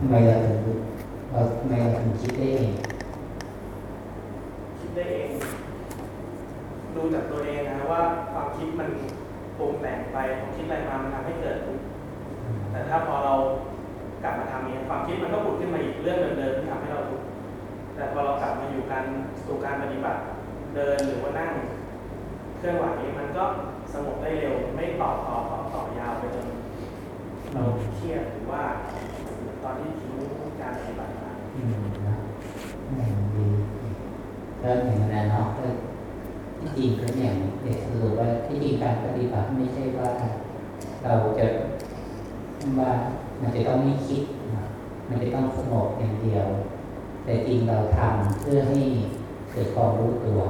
ทำไมเราถึงเราทำไมเราถึงคิดได้เองคิดได้เองดูจากตัวเองนะว่าความคิดมันปรุงแต่งไปความคิดอะไรมามันทำให้เกิดทุกข์แต่ถ้าพอเรากลับมาทำเองความคิดมันก็ผุดขึ้นมาอีกเรื่องเดิมๆที่ทำให้เราทุกข์แต่พอเรากลับมาอยู่การสู่การปฏิบัติเดินหรือว่านั่งเคลื่อนไหวมันก็สงบได้เร็ว ไม่ต่อต่อต่อต่อยาวไปจนเราเครียดหรือว่าต อนที่ทิ้การปฏิบัติมาอืมนะอืมดีก็อย่างนั้นเนาะก็ที่จริงก็อย่างเด็กสรุปว่าที่จริงการปฏิบัติไม่ใช่ว่า เราจะว่ามันจะต้องไม่คิด มันจะต้องสงบอย่างเดียว แต่จริงเราทำเพื่อให้เกิดความรู้ตัว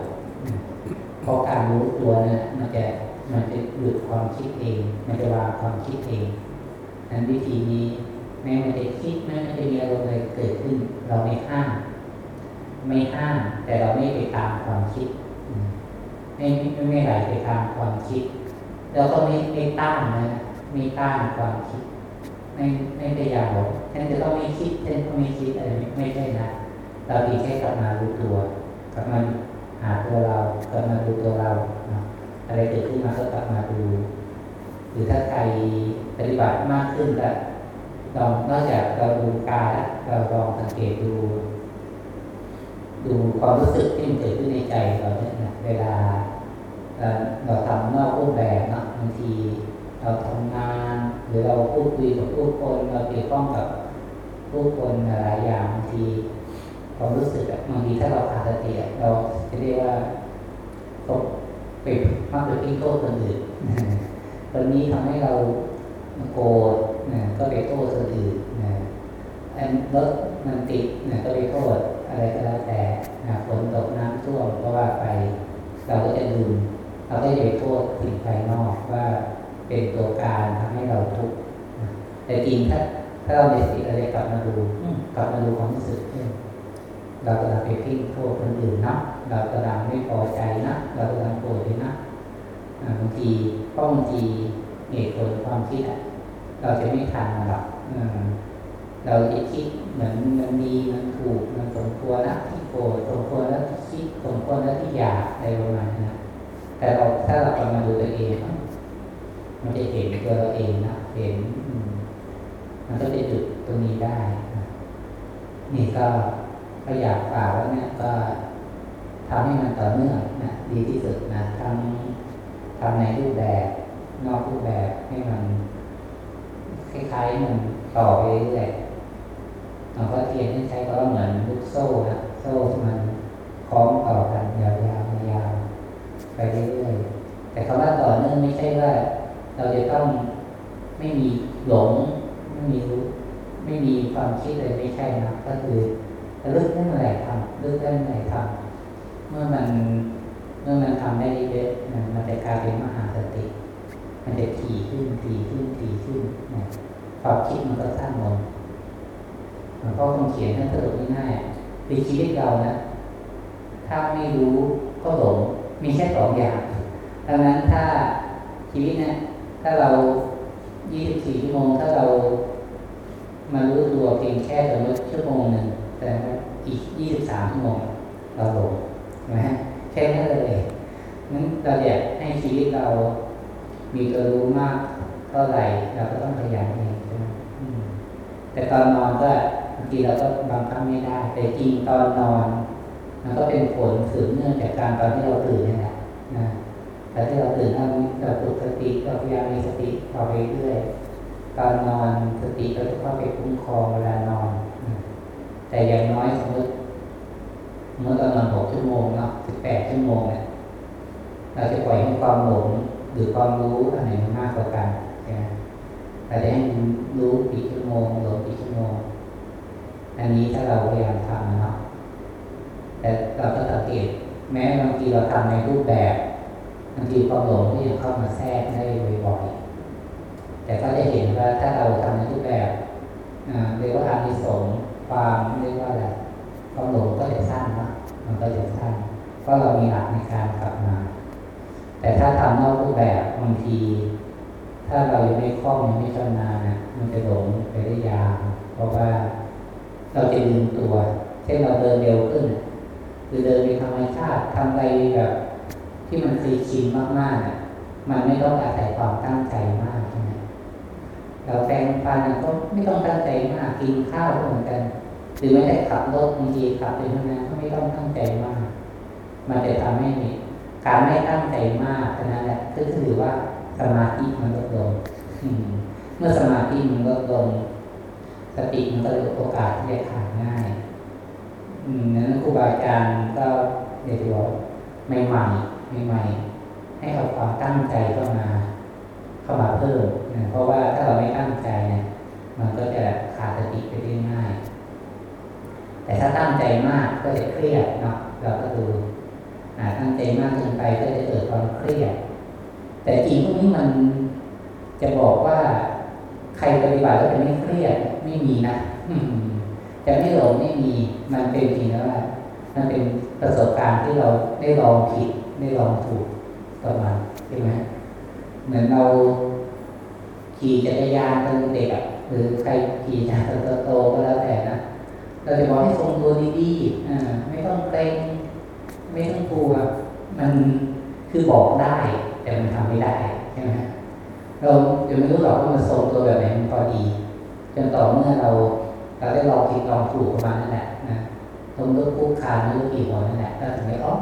เพราะการรู้ตัวเนี่ยมันจะมันจะหยุดความคิดเอง มันจะวางความคิดเองนั้นวิธีนี้ แม้มันจะคิดแม้มันจะมีอารมณ์อะไรเกิดขึ้น เราไม่ห้ามไม่ห้ามแต่เราไม่ไปตามความคิดไม่ไม่ไหลไปตามความคิด เราก็ไม่ไม่ต้านนะไม่ต้านความคิด ไม่ไม่พยายามฉันจะต้องไม่คิดฉันก็ไม่คิดอะไรไม่ใช่นะเราดีแค่กลับมารู้ตัวกลับมาหาตัวเรากลับมาดูตัวเราอะไรเกิดขึ้นมาก็กลับมาดูหรือถ้าใครปฏิบัติมากขึ้นก็ อนอกจากเราดูกายแล้วเราลองสังเกตดู ดูความรู้สึกที่มันเกิดขึ้นในใจเราเนี่ยนะเวลาเราทำนอกรูปแบบเนาะบางทีเราทำงานหรือเราพูดคุยกับผู้คนเราเกี่ยวข้องกับผู้คนหลายอย่างบางทีความรู้สึกบางทีถ้าเราขาดสติเราจะเรียกว่าตกไปมักไปพิ้งโทษคนอื่นคนนี้ทำให้เราโกรธ นะก็ไปโทษคนอื่นนะอันรถมันติดนะก็ไปโทษอะไรก็แล้วแต่นะฝนตกน้ำท่วมก็ว่าไป เราก็จะลืมเราก็จะไปโทษสิ่งภายนอกว่าเป็นตัวการทำให้เราทุกข์นะแต่จริงถ้าถ้าเราในสติอะไรกลับมาดูอืมกลับมาดูความรู้สึกเช่นเรากำลังไปพิ้งโทษคนอื่นนะเรากำลังไม่พอใจนะเรากำลังโกรธเลยนะอ่าบางทีเพราะบางทีเหตุผลความคิดอะ เราจะไม่ทันหรอกเราจะคิดเหมือนมันดีมันถูกมันสมควรแล้วที่โกรธสมควรแล้วที่คิดสมควรแล้วที่อยากอะไรประมาณนั้นะแต่เราถ้าเรากลับมาดูตัวเอง มันจะเห็นตัวเราเองนะเห็น มันก็จะหยุดตรงนี้ได้นี่ก็ก็อยากฝากว่าเนี่ยก็ทำให้มันต่อเนื่องนะดีที่สุดนะทั้งทำในรูปแบบ นอกรูปแบบให้มัน คล้ายๆมันต่อไปเรื่อยๆหลวงพ่อเทียนท่านใช้ก็เหมือนลูกโซ่นะโซ่ที่มันคล้องต่อกันยาวๆยาวๆไปเรื่อยๆแต่คำว่าต่อเนื่องไม่ใช่ว่า เราจะต้องไม่มีหลง ไม่มีรู้ไม่มีความคิดเลยไม่ใช่นะก็คือเลือกได้เมื่อไหร่ทำเลือกได้เมื่อไหร่ทำเมื่อมันเมื่อมันทำได้เยอะๆนะมันจะกลายเป็นมหาสติ มันจะถี่ขึ้นถี่ขึ้นถี่ขึ้นนะ ความคิดมันก็สั้นลงหลวงพ่อคงเขียนท่านสรุปง่ายๆคือชีวิตเรานะ ถ้าไม่รู้ก็หลง มีแค่สองอย่างดังนั้นถ้าชีวิตเนี่ยถ้าเรา 24 ชั่วโมง ถ้าเรามารู้ตัวเพียงแค่สมมติชั่วโมงหนึ่งแต่ว่าอีก 23 ชั่วโมงเราหลงนะฮะแค่นั้นเลยนั้นเราอยากให้ชีวิตเรามีตัวรู้มาก เท่าไหร่เราก็ต้องพยายามเองใช่ไหมแต่ตอนนอนก็บางทีเราก็บังคับไม่ได้ แต่จริงตอนนอนมันก็เป็นผลสืบเนื่องจากการตอนที่เราตื่นนี่แหละนะแต่ที่เราตื่นเราเราฝึกสติเราพยายามมีสติต่อไปเรื่อยตอนนอนสติเราจะเข้าไปคุ้มครองเวลานอน แต่อย่างน้อยสมมติเมื่อตอนนอนหกชั่วโมงเนาะสิบแปดชั่วโมงเนี่ยเราจะปล่อยให้ความหลงหรือความรู้อันไหนมันมากกว่ากัน ใช่ไหมเราจะให้มันรู้กี่ชั่วโมงหลงกี่ชั่วโมง อันนี้ถ้าเราพยายามทำเนาะแต่เราก็สังเกตแม้บางทีเราทำในรูปแบบบางทีความหลงก็ยังเข้ามาแทรกได้บ่อยๆแต่ก็จะเห็นว่าถ้าเราทำในรูปแบบเรียกว่าอานิสงส์ความเรียกว่าอะไรความหลงก็จะสั้นนะมันก็จะสั้นเพราะเรามีหลักในการกลับมา แต่ถ้าทำนอกรูปแบบบางที ถ้าเรายังไม่คล่องยังไม่ชำนาญนะมันจะหลงไปได้ยาวเพราะว่าเราจะลืมตัวเช่นเราเดินเร็วขึ้นหรือเดินในธรรมชาติทำอะไรแบบที่มันเคยชินมากๆน่ะมันไม่ต้องอาศัยความตั้งใจมากใช่ไหมเราแปรงฟันก็ไม่ต้องตั้งใจมากกินข้าวก็เหมือนกัน หรือไม่ได้ขับรถบางทีขับไปทำงานก็ไม่ต้องตั้งใจมาก มันจะทำให้การไม่ตั้งใจมากนั้นแหละก็ถือว่า สมาธิมันลดลง เมื่อสมาธิมันลดลง สติมันก็เลยโอกาสที่จะขาดง่ายนั้นครูบาอาจารย์ก็เรียว่าไม่ใหม่ใหม่ให้เอาความตั้งใจเข้ามา เข้ามาเพิ่มนะเพราะว่าถ้าเราไม่ตั้งใจเนี่ยมันก็จะขาดสติไปได้ง่าย แต่ถ้าตั้งใจมากก็จะเครียดเนาะเราก็ดูอ่าตั้งใจมากเกินไปก็จะเกิดความเครียด แต่จริงพวกนี้มันจะบอกว่าใครปฏิบัติแล้วจะไม่เครียดไม่มีนะจะไม่หลงไม่มีมันเป็นจริงแล้วว่ามันเป็นประสบการณ์ที่เราได้ลองผิดได้ลองถูกประมาณใช่ไหมเหมือนเราขี่จักรยานตอนเด็กอะหรือใครขี่จักรยานโตๆก็แล้วแต่นะเราจะบอกให้ทรงตัวดีๆอ่าไม่ต้องเกรงไม่ต้องกลัวมันคือบอกได้ แต่มันทำไม่ได้ใช่ไหมเราจะไม่รู้หรอกว่ามันทรงตัวแบบไหนมันพอดี จนต่อเมื่อเราเราได้ลองผิดลองถูกประมาณนั่นแหละนะตรงรูปคู่คานรูปกี่หัวนั่นแหละก็ถึงได้อ๋อ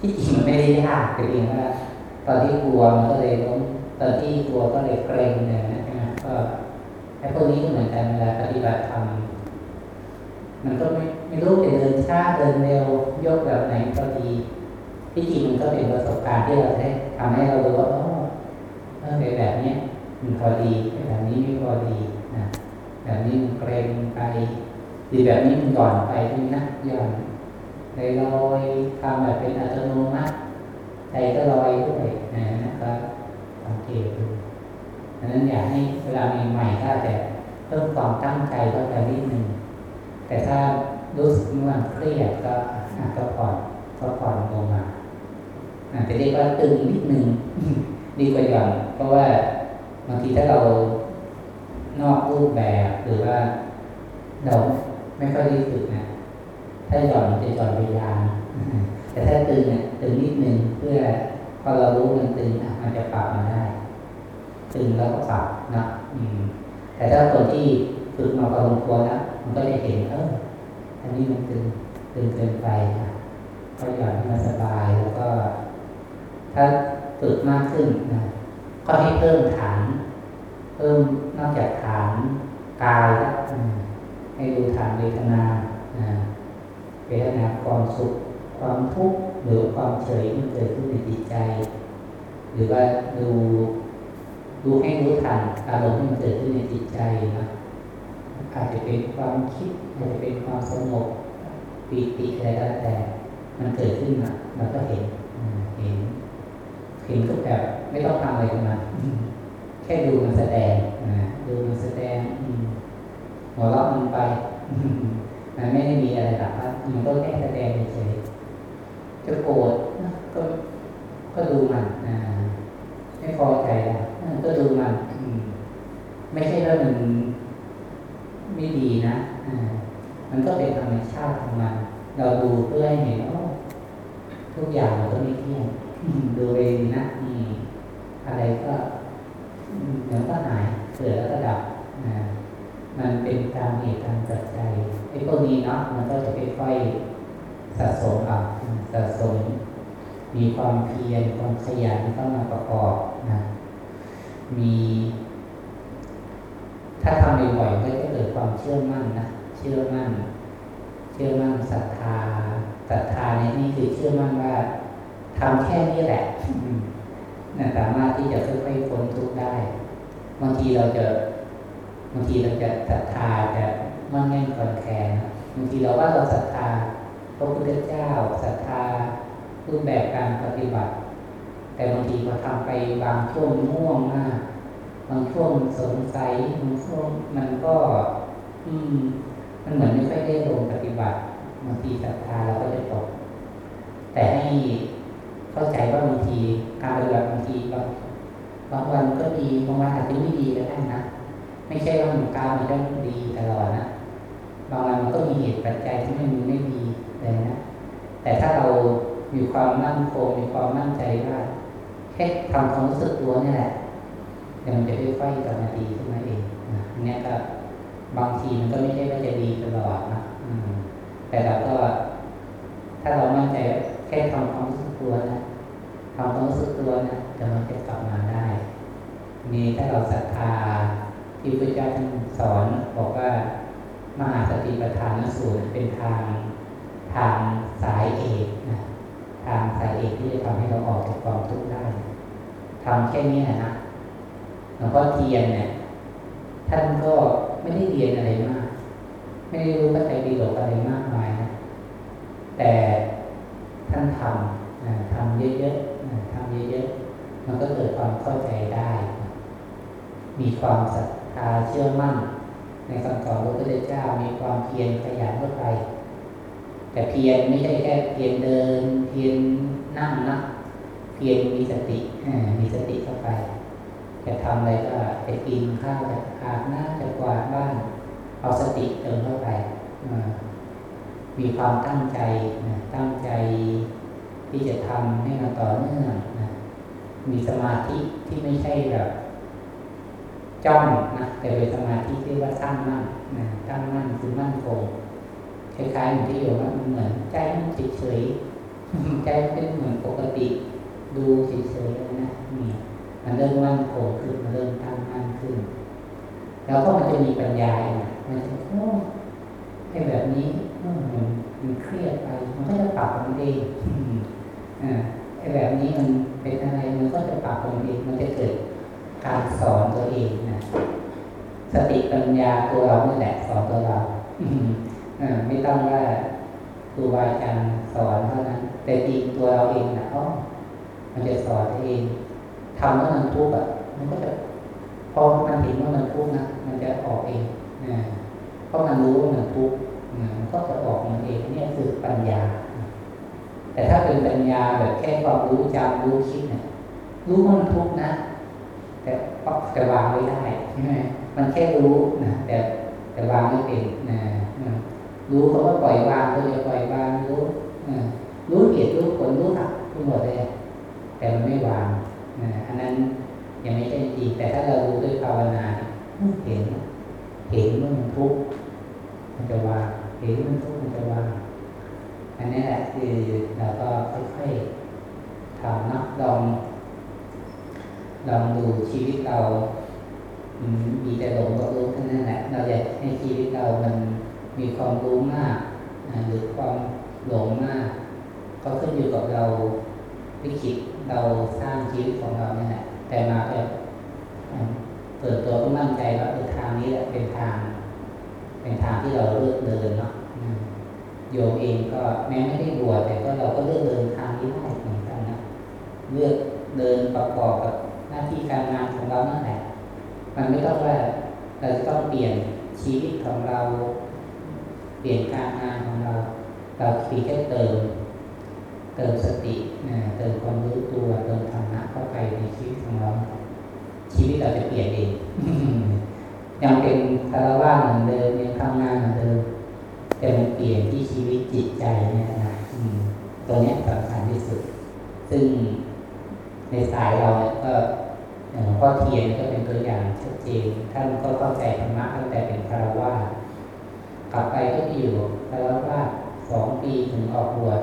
ที่จริงมันไม่ได้ยากแต่เพียงว่าตอนที่กลัวมันก็เลยล้มตอนที่กลัวก็เลยเกรงเนี่ยนะใช่ไหมก็ไอ้พวกนี้ก็เหมือนกันเวลาปฏิบัติธรรมมันก็ไม่ไม่รู้จะเดินช้าเดินเร็วยกแบบไหนก็ดีที่จริงมันก็เป็นประสบการณ์ที่เราได้ ทำให้เรารู้ว่าอ๋อเออแบบเนี้ยมันพอดีแบบนี้ไม่พอดีนะแบบนี้มันเกรงไปหรือแบบนี้มันหย่อนไปด้วยนะหย่อนลอยลอยทำแบบเป็นอัตโนมัติใจก็ลอยด้วยนะนะครับสังเกตดูดังนั้นอยากให้เวลาใหม่ๆก็แต่เพิ่มความตั้งใจเข้าไปนิดนึงแต่ถ้ารู้สึกว่าเครียดก็อะก็ผ่อนก็ผ่อนลงมา อาจจะเรียกว่าตึงนิดนึงดีกว่าหย่อนเพราะว่าบางทีถ้าเรานอกรูปแบบหรือว่าเราไม่ค่อยรู้สึกนะถ้าหย่อนจะหย่อนไปยานแต่ถ้าตึงเนี่ยตึงนิดนึงเพื่อพอเรารู้มันตึงอะมันจะปรับมาได้ ตึงแล้วก็ปรับนะอืม แต่ถ้าคนที่ฝึกมาพอสมควรแล้วมันก็จะเห็นเอออันนี้มันตึงตึงเกินไปนะก็หย่อนให้มันสบายแล้วก็ ถ้าฝึกมากขึ้นนะก็ให้เพิ่มฐาน เพิ่มนอกจากฐานกายแล้วให้ดูฐานเวทนาเวทนาความสุข ความทุกข์หรือความเฉยที่เกิดขึ้นในจิตใจ หรือว่าดูดูให้รู้ทันอารมณ์ที่มันเกิดขึ้นในจิตใจนะอาจจะเป็นความคิดอาจจะเป็นความสงบปีติอะไรก็แล้วแต่ มันเกิดขึ้นมาเราก็เห็น เห็นก็แบบไม่ต้องทำอะไรกันมาแค่ดูมันแสดงนะดูมันแสดงหัวเราะมันไปมันไม่ได้มีอะไรหรอกครับมันก็แค่แสดงเฉยจะโกรธก็ก็ดูมันนะไม่พอใจนะก็ดูมันไม่ใช่ว่ามันไม่ดีนะมันก็เป็นธรรมชาติของมัน เราดูเพื่อให้เห็นว่าทุกอย่างมันก็ไม่เที่ยง ดูเองนะอะไรก็เดี๋ยวก็หายเกิดแล้วก็ดับนะมันเป็นตามเหตุตามปัจจัยไอ้พวกนี้เนาะมันก็จะค่อยๆสะสมเอาสะสม มีความเพียรความขยันเข้ามาประกอบนะมี ถ้าทำบ่อยๆก็จะเกิดความเชื่อมั่นนะเชื่อมั่น เชื่อมั่นศรัทธาศรัทธาในนี่คือเชื่อมั่นว่า ทำแค่นี้แหละนะสามารถที่จะค่อยๆพ้นทุกข์ได้บางทีเราจะบางทีเราจะศรัทธาจะมั่นแน่นคอนแคลนบางทีเราว่าเราศรัทธาพระพุทธเจ้าศรัทธารูปแบบการปฏิบัติ แต่บางทีพอทำไปบางช่วงง่วงมากบางช่วงสงสัยบางช่วงมันก็ อืม มันเหมือนไม่ค่อยได้ลงปฏิบัติบางทีศรัทธาเราก็จะตกแต่ให้ เข้าใจว่าบางทีการปฏิบัติบางทีบางบางวันก็ดีบางวันอาจจะไม่ดีก็ได้นะไม่ใช่ว่ามันกาวมันต้องดีตลอดนะบางวันมันก็มีเหตุปัจจัยที่มันไม่ดีเลยนะแต่ถ้าเรามีความมั่นคงมีความมั่นใจว่าแค่ทำความรู้สึกตัวนี่แหละเดี๋ยวมันจะค่อยๆกลับมาดีขึ้นมาเองนะอันนี้ก็บางทีมันก็ไม่ใช่ว่าจะดีตลอดนะแต่เราก็ถ้าเรามั่นใจแค่ทำความรู้สึก ตัวนะทำความรู้สึกตัวนะเดี๋ยวมันจะกลับมาได้นี่ถ้าเราศรัทธาที่พระเจ้าท่านสอนบอกว่ามหาสติปัฏฐานสูตรเป็นทางทางสายเอกนะทางสายเอกที่จะทำให้เราออกจากความทุกข์ได้ทำแค่นี้นะหลวงพ่อเทียนเนี่ยท่านก็ไม่ได้เรียนอะไรมาก ไม่ได้รู้พระไตรปิฎกอะไรมากมายนะแต่ท่านทำ ทำเยอะๆทำเยอะๆ มันก็เกิดความเข้าใจได้ มีความศรัทธาเชื่อมั่น ในคำสอนพระพุทธเจ้ามีความเพียรขยันเข้าไปแต่เพียรไม่ใช่แค่เพียรเดิน เพียรนั่งนะเพียรมีสติมีสติเข้าไป จะทำอะไรก็จะกินข้าวจะอาบน้ำจะกวาดบ้าน เอาสติเติมเข้าไปมีความตั้งใจตั้งใจ ที่จะทำให้มันต่อเนื่องนะมีสมาธิที่ไม่ใช่แบบจ้องนะแต่เป็นสมาธิที่ว่าตั้งมั่นนะตั้งมั่นคือมั่นคงคล้ายๆเหมือนที่อยู่ว่ามันเหมือนใจมันเฉยๆใจเป็นเหมือนปกติ ดูเฉยๆนะนี่มันเริ่มมั่นคงขึ้นมันเริ่มตั้งมั่นขึ้น แล้วก็มันจะมีปัญญาเนี่ยมันจะโอ้ไอ้แบบนี้มันมันเครียดไปมันก็จะปรับมันเอง ไอ้แบบนี้มันเป็นอะไรมันก็จะปรับมันเองมันจะเกิดการสอนตัวเองนะสติปัญญาตัวเรานี่แหละสอนตัวเราไม่ต้องว่าครูบาอาจารย์สอนเท่านั้น แต่จริงตัวเราเองนะอ๋อมันจะสอนเองทำแล้วมันทุกข์อะมันก็จะพอมันเห็นว่ามันทุกข์นะมันจะออกเองนะเพราะมันรู้ว่ามันทุกข์นะมันก็จะออกมันเองเนี่ยคือปัญญา แต่ถ้าเป็นปัญญาแบบแค่ความรู้จำรู้คิดเนี่ยรู้ว่ามันทุกข์นะ แต่ก็จะวางไม่ได้ใช่ไหมมันแค่รู้นะแต่แต่วางไม่เป็นนะรู้เขาว่าปล่อยวางก็จะปล่อยวางรู้รู้เหตุรู้ผลรู้ทักทั้งหมดเลยแต่มันไม่วางนะอันนั้นยังไม่ใช่จริงแต่ถ้าเรารู้ด้วยภาวนาเห็น เห็นว่ามันทุกข์มันจะวางเห็นว่ามันทุกข์มันจะวาง อันนี้แหละคือเราก็ค่อยๆทำนักลองลองดูชีวิตเรา มีแต่หลงกับรู้เท่านั้นแหละ เราอยากให้ชีวิตเรามันมีความรู้มาก หรือความหลงมาก ก็ขึ้นอยู่กับเราวิคิดเราสร้างชีวิตของเราเนี่ยแหละแต่มาแบบเปิดตัวก็มั่นใจว่าเออทางนี้แหละเป็นทาง เป็นทางที่เราเลือกเดินเนาะ โยมเองก็แม้ไม่ได้บวชแต่ก็เราก็เลือกเดินทางนี้ได้เหมือนกันนะเลือกเดินประกอบกับหน้าที่การงานของเรานั่นแหละ มันไม่ต้องว่าเราจะต้องเปลี่ยนชีวิตของเรา เปลี่ยนการงานของเรา เราเพียงแค่เติม เติมสตินะเติมความรู้ตัวเติมธรรมะเข้าไปในชีวิตของเรา ชีวิตเราจะเปลี่ยนเองยังเป็นคารวะเหมือนเดิมยังทำงานเหมือนเดิม แต่มันเปลี่ยนที่ชีวิตจิตใจเนี่ยนะตัวนี้สำคัญที่สุด ซึ่งในสายเราเนี่ยก็อย่างหลวงพ่อเทียนก็เป็นตัวอย่างชัดเจนท่านก็เข้าใจธรรมะตั้งแต่เป็นคารวะกลับไปก็อยู่คารวะสองปีถึงออกบวช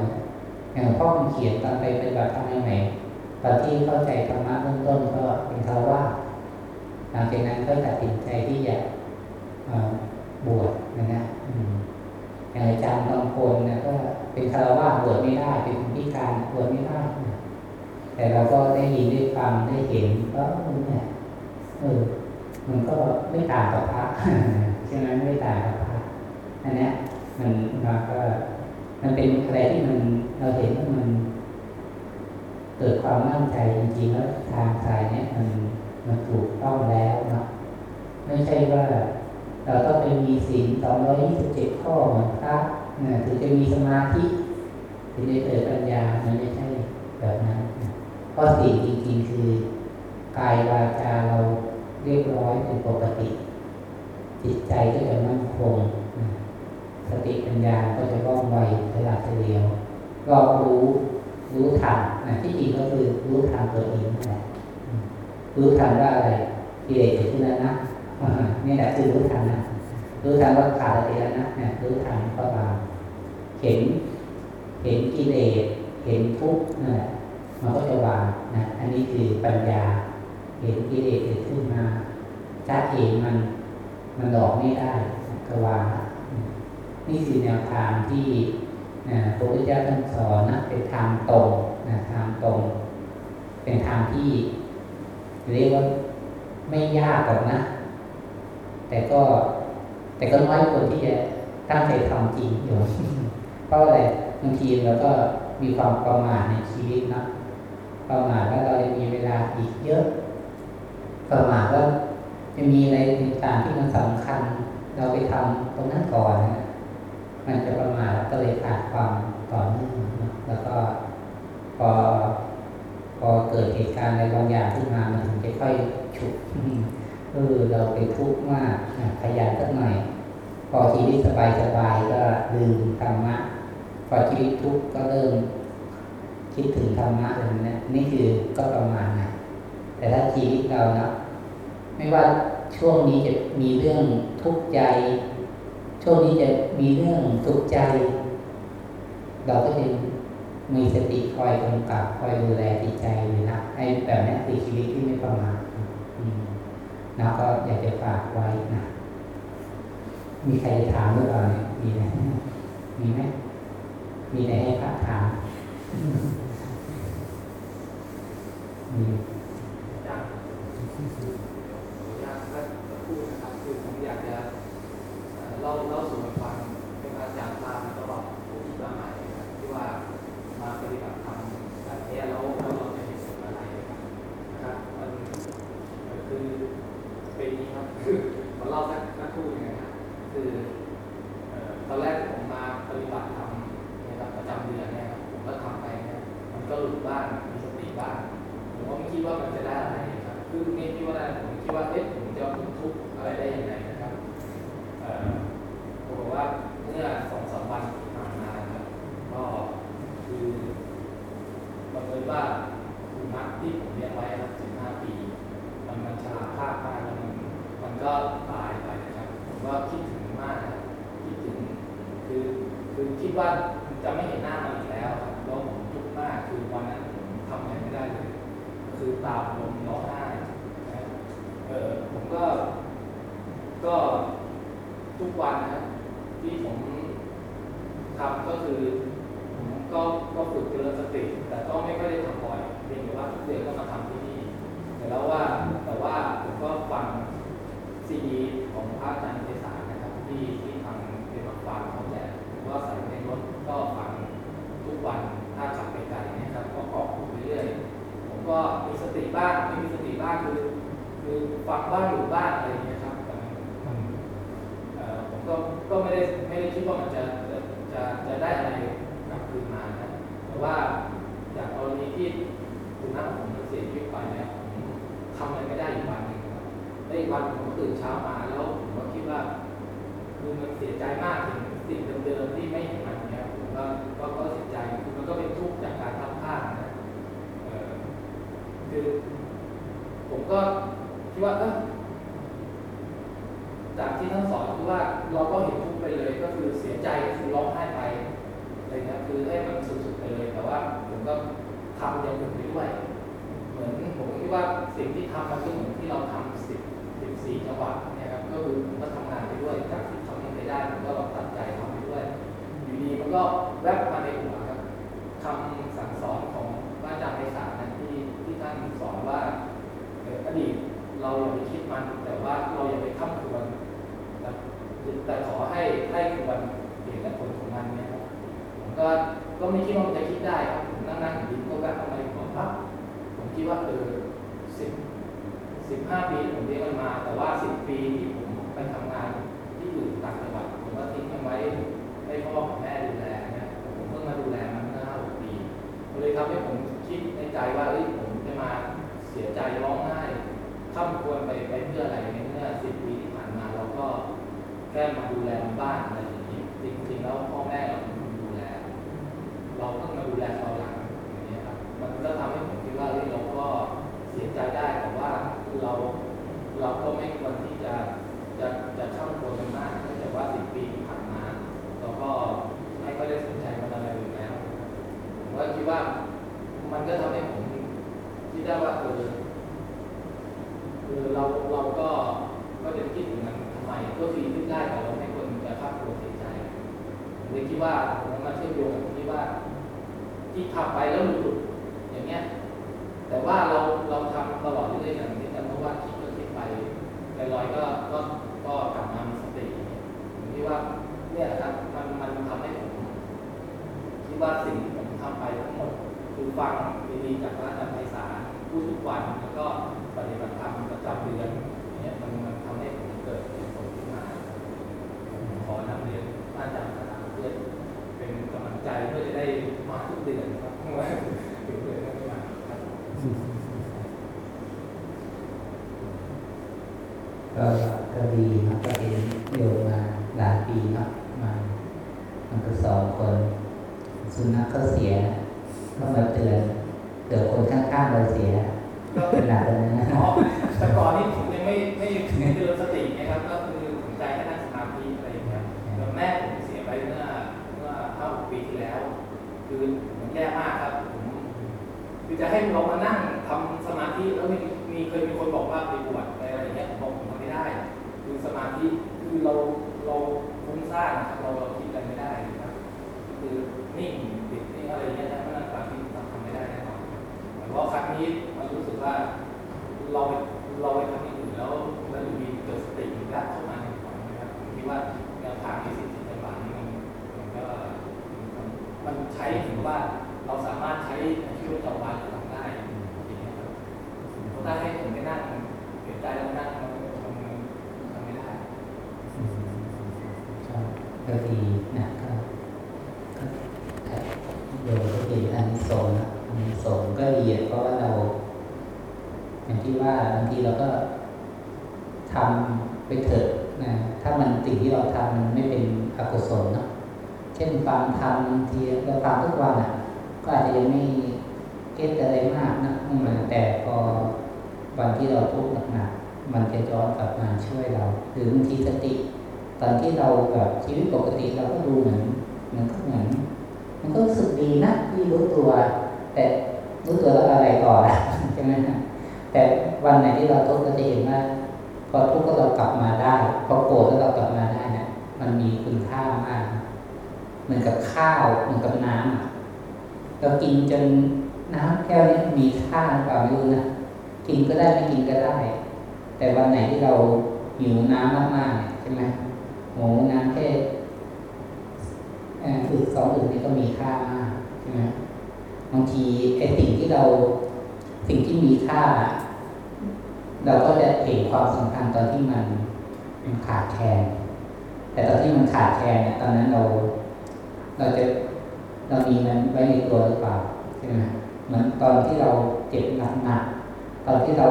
อย่างหลวงพ่อเขียนตอนไปปฏิบัติธรรมใหม่ตอนที่เข้าใจธรรมะเบื้องต้นก็เป็นคารวะหลังจากนั้นก็ตัดสินใจที่จะบวชนะนะ อย่างอาจารย์บางคนนะก็เป็นคารวะบวชไม่ได้เป็นพิการบวชไม่ได้แต่เราก็ได้ยินได้ฟังได้เห็นก็เออเนี่ยเออมันก็ไม่ต่างกับพระใช่ไหมไม่ต่างกับพระอันนี้มันมาก็มันเป็นอะไรที่มันเราเห็นว่ามันเกิดความมั่นใจจริงๆแล้วทางสายเนี้ยมันมันถูกต้องแล้วเนาะไม่ใช่ว่า เราต้องไปมีศีลสองร้อยยี่สิบเจ็ดข้อเหมือนพระนะถึงจะมีสมาธิถึงจะเกิดปัญญามันไม่ใช่แบบนั้นเพราะศีลจริงๆ คือกายวาจาเราเรียบร้อยเป็นปกติ จิตใจก็จะมั่นคง สติปัญญาก็จะว่องไวฉลาดเฉลียวรอบรู้รู้ทันนะที่จริงก็คือรู้ทันตัวเองนั่นแหละรู้ทันว่าอะไรกิเลสเกิดขึ้นแล้วนะ นี่แหละคือรู้ทันนะรู้ทันว่าขาดอะไรแล้วนะเนี่ยรู้ทันก็วางเห็น เห็นกิเลสเห็นทุกข์นั่นแหละมันก็จะวางนะอันนี้คือปัญญา เห็นกิเลสเกิดขึ้นมาจ้าเองมันมันหลอกไม่ได้ก็วางนี่คือแนวทางที่นะพระพุทธเจ้าท่านสอนนะเป็นทางตรงนะทางตรง เป็นทางที่เรียกว่าไม่ยากหรอกนะ แต่ก็ แต่ก็น้อยคนที่จะตั้งใจทำจริงอยู่เพราะอะไรบางทีเราก็มีความประมาทในชีวิตนะประมาทว่าเรายังมีเวลาอีกเยอะ ประมาทว่าจะมีอะไรต่างๆที่มันสำคัญ เราไปทำตรงนั้นก่อนนะมันจะประมาทก็เลยขาดความต่อเนื่องนะแล้วก็พอพอเกิดเหตุการณ์อะไรบางอย่างขึ้นมามันถึงจะค่อยฉุก เออเราไปทุกข์มากขยันสักหน่อย พอชีวิตสบายสบายๆก็ลืมธรรมะ พอชีวิตทุกข์ก็เริ่ม คิดถึงธรรมะอะไรแบบนี้นี่คือก็ประมาณนะแต่ถ้าชีวิตเรานะไม่ว่าช่วงนี้จะมีเรื่องทุกข์ใจ ช่วงนี้จะมีเรื่องสุขใจ เราก็จะมีสติคอยกำกับคอยดูแลจิตใจเลยนะให้แบบนี้คือชีวิตที่ไม่ประมาท นะก็อยากจะฝากไว้นะมีใครจะถามหรือเปล่าเนี่ยมีไหมมีไหมมีไหนให้พระถามมี อยากอยากสักพูดนะครับคือผมอยากจะเอ่อเล่าเล่าสู่กันฟังเป็นอาจารย์ตามแล้วก็ผู้ที่มาใหม่นะครับที่ว่ามาปฏิบัติธรรมแบบนี้แล้วแล้วเราจะเห็นผลอะไรนะครับมันมันคือเป็นอย่างนี้ครับคือมาเล่าสักสักครู่หนึงนะครับคือเอ่อตอนแรกผมมาปฏิบัติธรรมนะครับประจำเดือนเนี่ยครับผมก็ทำไปเนี่ยมันก็หลุดบ้างมีสติบ้าง ผมก็ไม่คิดว่ามันจะได้อะไรครับ คือไม่คิดว่าได้ผมคิดว่าเอ๊ะผมจะพ้นทุกข์อะไรได้ยังไงนะครับเอ่อผมบอกว่าเมื่อสองสามวันที่ผ่านมาครับ ก็คือบังเอิญว่าสุนัขที่ผมเลี้ยงไว้ครับสิบห้าปี มันมันชราภาพมากแล้วมันมันก็ตายไปนะครับ ผมก็คิดถึงมากนะครับคิดถึง คือคือคิดว่าจะไม่เห็นหน้ามันอีกแล้วครับแล้วผมทุกข์มากคือวันนั้นผมทำอะไรไม่ได้เลย คือตามลมร้องไห้นะครับเออผมก็ ก็ทุกวันนะครับที่ผมทำก็คือ ผมก็ก็ฝึกเจริญสติ แต่ก็ไม่ค่อยได้ทำบ่อยเพียงแต่ว่าทุกเดือนก็มาทำที่นี่ แต่แล้วว่าแต่ว่าผมก็ฟังซีดีของพระอาจารย์เทศานะครับ ที่ที่ทางเป็นฟังฟังเขาแจกผมก็ใส่ในรถก็ฟังทุกวันถ้าขับไปไกลๆเนี่ยครับก็ออกไปเรื่อยๆผม ก็มีสติบ้างไม่มีสติบ้างคือคือฟังบ้างหรือบ้างอะไรอย่างเงี้ยครับแต่มันมันเอ่อผมก็ก็ไม่ได้ไม่ได้คิดว่ามันจะจะจะจะได้อะไรกลับคืนมานะแต่ว่าอย่างกรณีที่คุณน้าผมเสียชีวิตไปเนี่ยทำอะไรไม่ได้อีกวันหนึ่งครับแล้อีกวันผมก็ตื่นเช้ามาแล้วผมก็คิดว่าคือมันเสียใจมากถึงสิ่งเดิมๆที่ไม่เห็นมันเนี่ยผมก็ก็เสียใจคือมันก็เป็นทุกข์จากการทำพลาดนะเอ่อ คือ ผมก็คิดว่าเออจากที่ท่านสอนคือว่าเราก็เห็นทุกไปเลยก็คือเสียใจก็คือร้องไห้ไปอะไรเงี้ยคือให้มันสุดๆไปเลย แต่ว่าผมก็ทำอย่างอื่นไปด้วย เหมือนผมคิดว่าสิ่งที่ทำมันก็เหมือน ค่มาดูแลบ้านอะไรอย่างนี้จริงๆแล้วพ่อแม่เราเป็นคนดูแล เราต้องมาดูแลตอนหลังอย่างนี้ครับมันก็ทำให้ผมคิดว่าเฮ้ยเราก็เสียใจได้แต่ว่าเราเราก็ไม่ควรที่จะจะจะช่างควรมันมากเนื่องจากว่าสิบปีที่ผ่านมาเราก็ไม่ค่อยได้สนใจมันอะไรอยู่แล้วผมก็คิดว่ามันก็ทำให้ผมคิดได้ว่าเออเออเราเราก็จะคิดถึงมันทำไม ก็ฟรีขึ้นได้แต่เราไม่ควรจะครอบครัวเสียใจเลยคิดว่าผมมาเชื่อมโยงที่ว่า ที่ทำไปแล้วหลุดอย่างเงี้ย แต่ว่าเราเราทำตลอดเรื่อยๆอย่างนี้แต่เพราะว่าคิดก็คิดไปลอยๆก็ก็ก็กลับมามีสติผมคิดว่าเนี่ยนะครับมันมันทำให้ผมคิดว่าสิ่งที่ผมทำไปทั้งหมด คือฟังดีๆจากพระอาจารย์ไพศาลพูดทุกวันแล้วก็ปฏิบัติธรรมประจำเดือนอย่างเนี่ยมันมัน ใจเพื่อจะได้มาทุกเดือนครับเพราะว่าถึงเดือนก็ไม่มาครับก็ก็ดีนะก็เป็นโยมมาหลายปีเนาะมามันก็สองคนสุนัขก็เสียก็มาเตือนเดี๋ยวคนข้างๆเราเสียก็ขนาดนั้นนะแต่ก่อนนี้ผมยังไม่ไม่ไม่เจริญสตินะครับ แย่มากครับผมคือจะให้เรามานั่งทำสมาธิแล้วมีมีเคยมีคนบอกว่าไปบวชไปอะไรอย่างเงี้ยผมบอกผมทำไม่ได้คือสมาธิคือเราเราฟุ้งซ่านครับเราเราคิดอะไรไม่ได้นะครับคือนิ่งติดนิ่งอะไรอย่างเงี้ยนะเพราะนั่งสมาธิทำไม่ได้แน่นอนแต่ว่าครั้งนี้มันรู้สึกว่าเราไปเราไปทำอย่างอื่นแล้วแล้วอยู่ดีเกิดสติยัดเข้ามาในฝันนะครับคิดว่าแนวทางที่สิ่งที่เป็นบานี่มันมันก็ มันใช้ถึงว่าเราสามารถใช้ชีวิตประจำวันทำได้อย่างเงี้ถ้าให้ผมไม่นั่งเก็บใจแล้วนั่งมันมันทำไม่ได้ก็ดีนะก็โยก็เป็นอันสงอันสงส์ก็ดีอะเพราะว่าเราอย่างที่ว่าบางทีเราก็ทำไปเถอะนะถ้ามันสิ่งที่เราทำมันไม่เป็นอกุศลเนาะ ช่นฟังทำบางทีเราฟังทุกวันอะ ก็อาจจะยังไม่เก็ตอะไรมากนะอืมแต่พอวันที่เราทุกข์หนักๆมันจะย้อนกลับมาช่วยเรา หรือบางทีสติ ตอนที่เราแบบชีวิตปกติเราก็ดูเหมือนมันก็เหมือนมันก็รู้สึกดีนะที่รู้ตัว แต่รู้ตัวแล้วอะไรต่อละใช่ไหมแต่วันไหนที่เราทุกข์เราจะเห็นว่าพอทุกข์ก็เรากลับมาได้พอโกรธแล้วเรากลับมาได้นะมันมีคุณค่ามาก เหมือนกับข้าวเหมือนกับน้ำเรากินจนน้ำแก้วนี้มีค่าหรือเปล่าไม่รู้นะกินก็ได้ไม่กินก็ได้ แต่วันไหนที่เราหิวน้ำมากๆใช่ไหมโหน้ำแค่เอ่ออึดสองอึดนี่ก็มีค่ามากใช่ไหมบางทีไอ้สิ่งที่เราสิ่งที่มีค่า เราก็จะเห็นความสำคัญตอนที่มันมันขาดแคลนแต่ตอนที่มันขาดแคลนเนี่ยตอนนั้นเรา เราจะเรามีมันไว้ในตัวหรือเปล่าใช่ไหมเหมือนตอนที่เราเจ็บหนักๆตอนที่เรา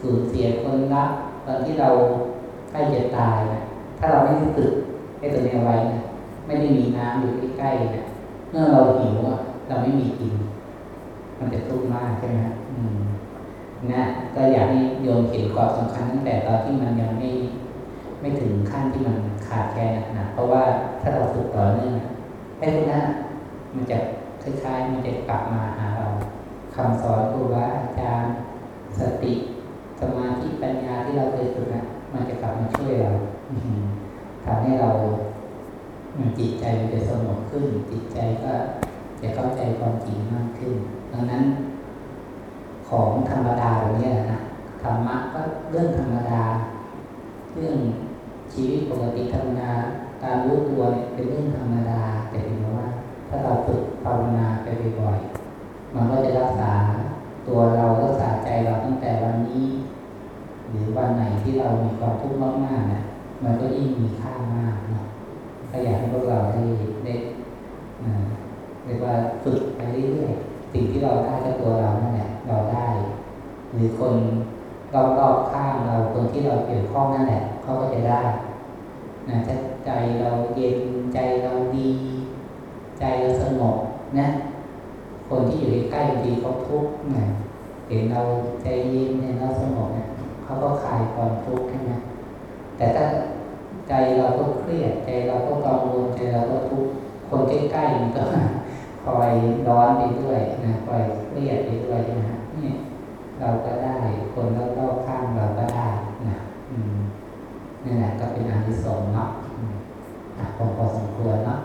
สูญเสียคนรักตอนที่เราใกล้จะตายนะถ้าเราไม่รู้สึกไอ้ตัวนี้เอาไว้นะไม่ได้มีน้ำอยู่ใกล้ๆนะเมื่อเราหิวอะเราไม่มีกิน มันจะทุกข์มากใช่ไหมอืมนะก็อยากให้โยมเห็นความสำคัญตั้งแต่ตอนที่มันยังไม่ไม่ถึงขั้นที่มันขาดแคลนหนักเพราะว่าถ้าเราฝึกต่อเนื่องอะ ไอ้พวกนั้นมันจะคล้ายๆมันจะกลับมาหาเราคำสอนครูบาอาจารย์สติสมาธิปัญญาที่เราเคยฝึกนะมันจะกลับมาช่วยเราทำให้เราจิตใจมันจะสงบขึ้น จิตใจก็จะเข้าใจความจริงมากขึ้น ดังนั้น ของธรรมดาแบบนี้นะธรรมะก็เรื่องธรรมดา เรื่องชีวิตปกติธรรมดาการรู้ตัวเนี่ยเป็นเรื่องธรรมดา แต่เป็นว่า ถ้าเราฝึกภาวนาไปบ่อยๆมันก็จะรักษาตัวเรารักษาใจเราตั้งแต่วันนี้ หรือวันไหนที่เรามีความทุกข์มากๆเนี่ยมันก็ยิ่งมีค่ามากเนาะก็อยากให้พวกเราได้ได้เรียกว่าฝึกไปเรื่อยๆสิ่งที่เราได้ก็ตัวเรานั่นแหละเราได้ หรือคนรอบๆข้างเราคนที่เราเกี่ยวข้องนั่นแหละเขาก็จะได้นะถ้าใจเราเย็นใจเราดี ใจเราสงบนะ คนที่อยู่ใกล้ดีเขาทุกข์นะเห็นเราใจเย็นเห็นเราสงบเนะเขาก็คลายความทุกข์ใช่ไหมแต่ถ้าใจเราก็เครียดใจเราก็กังวลใจเราก็ทุกข์คนใกล้ๆมันก็คอยร้อนไปด้วยนะคอยเครียดไปด้วยนะฮะนี่เราก็ได้คนรอบๆข้างเราก็ได้นะนี่แหละก็เป็นอันที่ส์เนาะพอพอสมควรเนาะ